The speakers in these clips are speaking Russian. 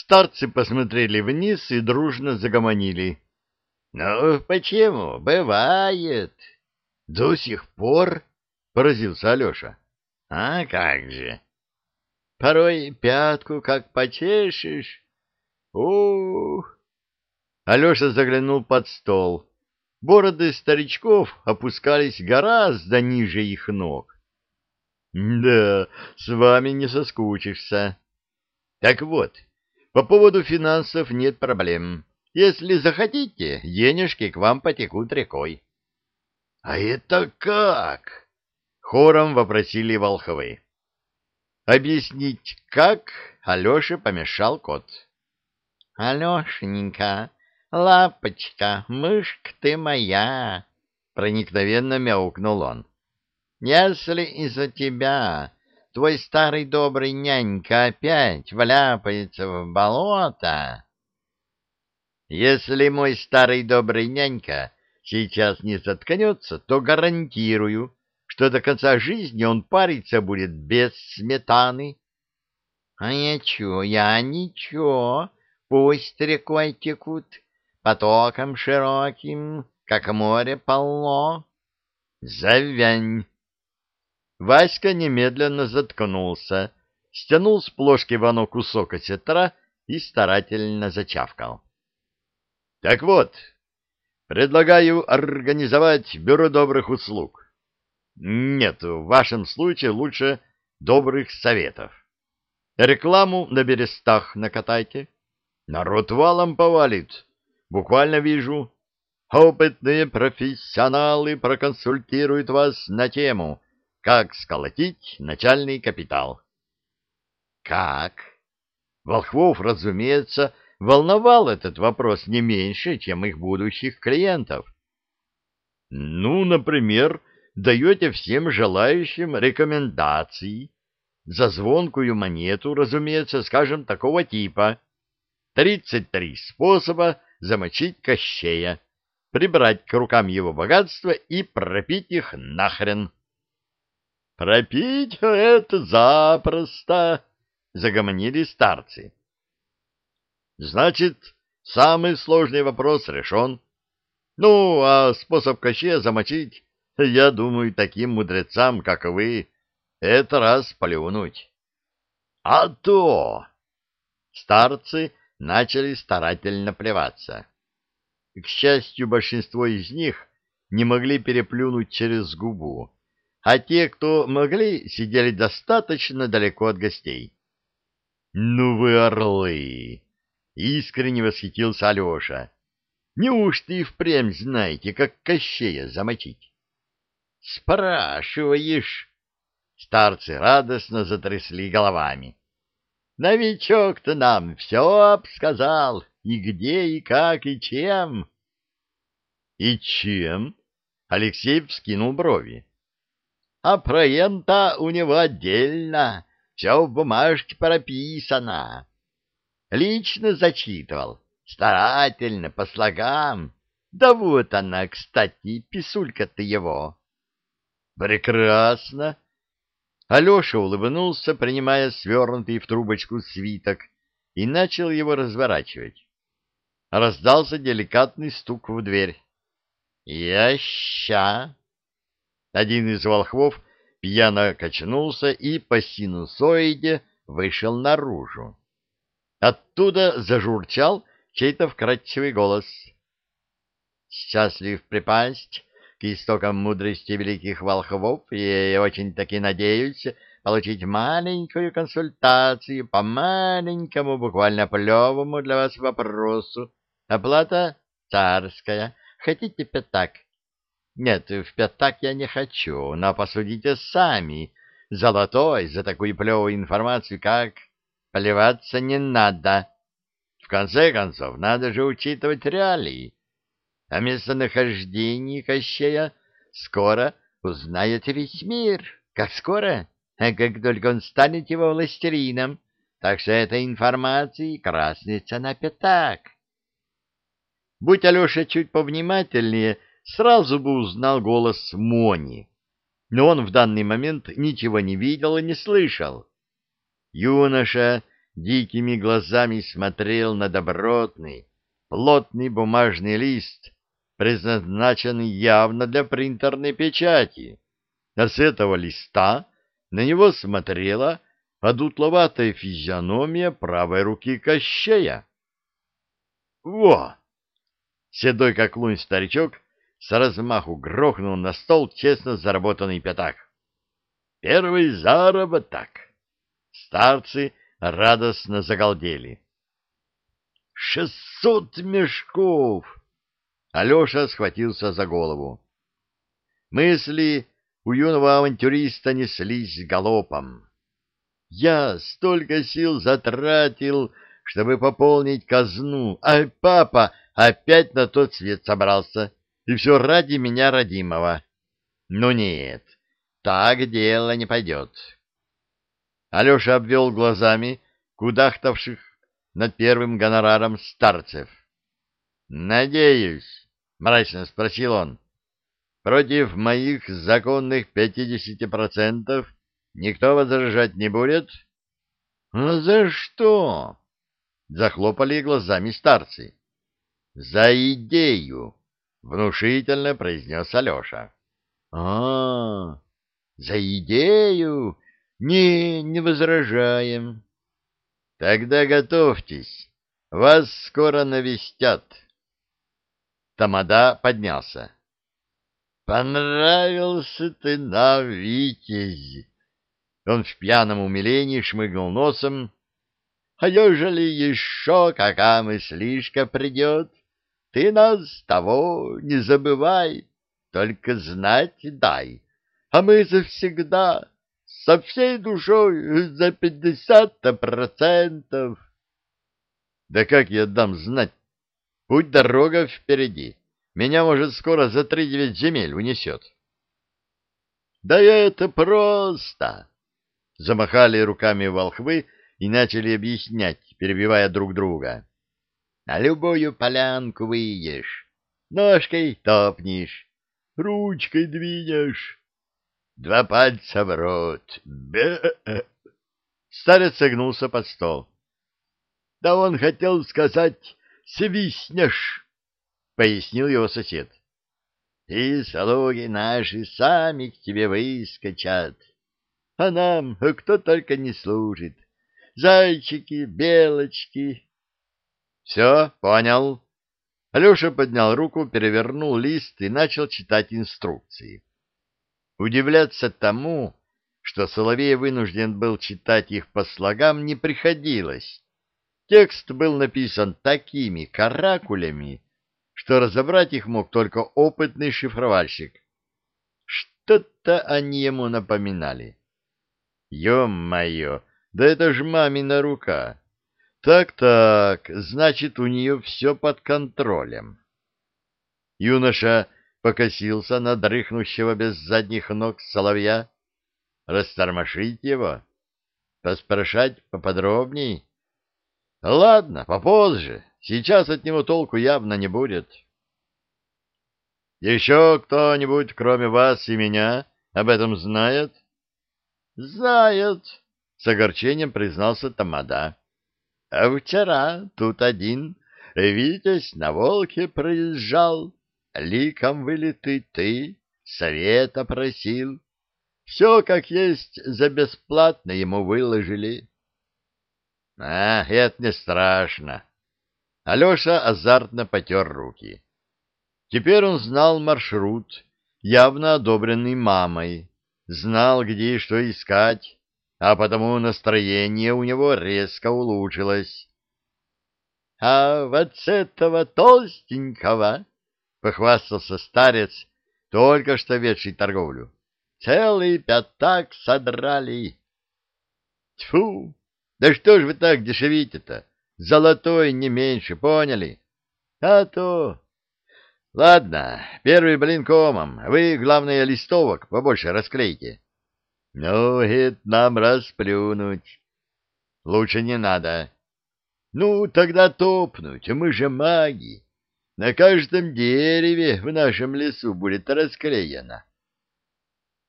Старцы посмотрели вниз и дружно загомонили. — Ну, почему? Бывает. — До сих пор? — поразился Алеша. — А как же. Порой пятку как почешешь. Ух! Алеша заглянул под стол. Бороды старичков опускались гораздо ниже их ног. — Да, с вами не соскучишься. Так вот, по поводу финансов нет проблем. Если захотите, денежки к вам потекут рекой. — А это как? — хором вопросили волховы. Объяснить, как, Алёше помешал кот. — Алешенька, лапочка, мышка ты моя! — проникновенно мяукнул он. — Если из-за тебя твой старый добрый нянька опять вляпается в болото... Если мой старый добрый нянька сейчас не заткнется, то гарантирую, что до конца жизни он париться будет без сметаны. А ничего, я ничего, пусть рекой текут, потоком широким, как море полно. Завянь! Васька немедленно заткнулся, стянул с плошки Вано кусок осетра и старательно зачавкал. — Так вот, предлагаю организовать бюро добрых услуг. Нет, в вашем случае лучше добрых советов. Рекламу на берестах накатайте. Народ валом повалит. Буквально вижу. Опытные профессионалы проконсультируют вас на тему — как сколотить начальный капитал? Как? Волхвов, разумеется, волновал этот вопрос не меньше, чем их будущих клиентов. Ну, например, даете всем желающим рекомендации. За звонкую монету, разумеется, скажем, такого типа. 33 способа замочить Кощея, прибрать к рукам его богатства и пропить их нахрен. Пропить это запросто, — загомонили старцы. Значит, самый сложный вопрос решен. Ну, а способ Кощея замочить, я думаю, таким мудрецам, как вы, это раз плюнуть. А то! Старцы начали старательно плеваться. К счастью, большинство из них не могли переплюнуть через губу а те, кто могли, сидели достаточно далеко от гостей. — Ну вы орлы! — искренне восхитился Алеша. — Неужто и впрямь знаете, как Кощея замочить? — Спрашиваешь! Старцы радостно затрясли головами. — Новичок-то нам все обсказал, и где, и как, и чем. — И чем? — Алексей вскинул брови а проента у него отдельно, все в бумажке прописано. Лично зачитывал, старательно, по слогам. Да вот она, кстати, писулька-то его. Прекрасно. Алеша улыбнулся, принимая свернутый в трубочку свиток, и начал его разворачивать. Раздался деликатный стук в дверь. «Я один из волхвов пьяно качнулся и по синусоиде вышел наружу. Оттуда зажурчал чей-то вкрадчивый голос. «Счастлив припасть к истокам мудрости великих волхвов и очень-таки надеюсь получить маленькую консультацию по маленькому, буквально плевому для вас вопросу. Оплата царская. Хотите пятак?» Нет, в пятак я не хочу, но посудите сами. Золотой за такую плевую информацию, как поливаться не надо. В конце концов, надо же учитывать реалии. О местонахождении Кощея скоро узнаете весь мир. Как скоро? А как только он станет его властелином. Так что этой информации краснется на пятак. Будь Алеша чуть повнимательнее, — сразу бы узнал голос Мони, но он в данный момент ничего не видел и не слышал. Юноша дикими глазами смотрел на добротный, плотный бумажный лист, предназначенный явно для принтерной печати. А с этого листа на него смотрела подутловатая физиономия правой руки Кощея. «Во!» Седой как лунь старичок с размаху грохнул на стол честно заработанный пятак. «Первый заработок!» Старцы радостно загалдели. «Шестьсот мешков!» Алеша схватился за голову. Мысли у юного авантюриста неслись галопом. «Я столько сил затратил, чтобы пополнить казну, а папа опять на тот свет собрался, и все ради меня родимого. Ну нет, так дело не пойдет». Алеша обвел глазами кудахтавших над первым гонораром старцев. «Надеюсь», — мрачно спросил он, — «против моих законных пятидесяти процентов никто возражать не будет?» «А за что?» — захлопали глазами старцы. «За идею», — внушительно произнес Алеша. «А, за идею? Не, не возражаем». Тогда готовьтесь, вас скоро навестят. Тамада поднялся. Понравился ты нам, Витязь. Он в пьяном умилении шмыгнул носом. А ежели еще какая мыслишка придет, ты нас того не забывай, только знать дай, а мы завсегда со всей душой за пятьдесят-то процентов. Да как я дам знать? Путь дорога впереди. Меня, может, скоро за три девять земель унесет. Да это просто! Замахали руками волхвы и начали объяснять, перебивая друг друга. На любую полянку выйдешь, ножкой топнешь, ручкой двинешь, Два пальца в рот. Бе Старец согнулся под стол. — Да он хотел сказать «свистнешь», — пояснил его сосед. — И слуги наши сами к тебе выскочат. А нам кто только не служит. Зайчики, белочки. — Все, понял. Алеша поднял руку, перевернул лист и начал читать инструкции. Удивляться тому, что Соловей вынужден был читать их по слогам, не приходилось. Текст был написан такими каракулями, что разобрать их мог только опытный шифровальщик. Что-то они ему напоминали. Ё-моё, да это ж мамина рука. Так-так, значит, у нее все под контролем. Юноша покосился на дрыхнущего без задних ног соловья. Растормошить его? Поспрашать поподробней? Ладно, попозже. Сейчас от него толку явно не будет. Еще кто-нибудь, кроме вас и меня, об этом знает? Знает, с огорчением признался Тамада. А вчера тут один Витязь на волке проезжал ликом вылитый ты, совета просил. Все как есть за бесплатно ему выложили. А, это не страшно. Алеша азартно потер руки. Теперь он знал маршрут, явно одобренный мамой, знал, где и что искать, а потому настроение у него резко улучшилось. — А вот с этого толстенького — похвастался старец, только что ведший торговлю. «Целый пятак содрали!» «Тьфу! Да что ж вы так дешевите-то? Золотой не меньше, поняли?» «А то...» «Ладно, первый блин комом. Вы, главное, листовок побольше расклейте». «Ну, это нам расплюнуть». «Лучше не надо». «Ну, тогда топнуть, мы же маги». На каждом дереве в нашем лесу будет расклеено.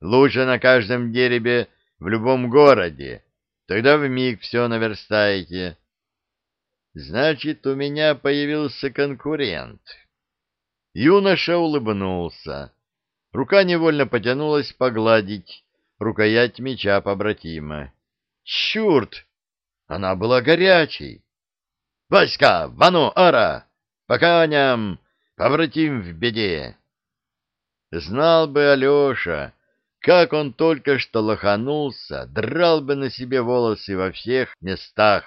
Лучше на каждом дереве в любом городе. Тогда вмиг все наверстаете. Значит, у меня появился конкурент. Юноша улыбнулся. Рука невольно потянулась погладить рукоять меча побратима. Чурт! Она была горячей. «Васька, вану, ара! По коням! Побратим в беде!» Знал бы Алеша, как он только что лоханулся, драл бы на себе волосы во всех местах.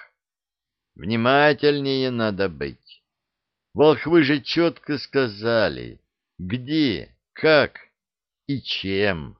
Внимательнее надо быть. Волхвы же четко сказали, где, как и чем.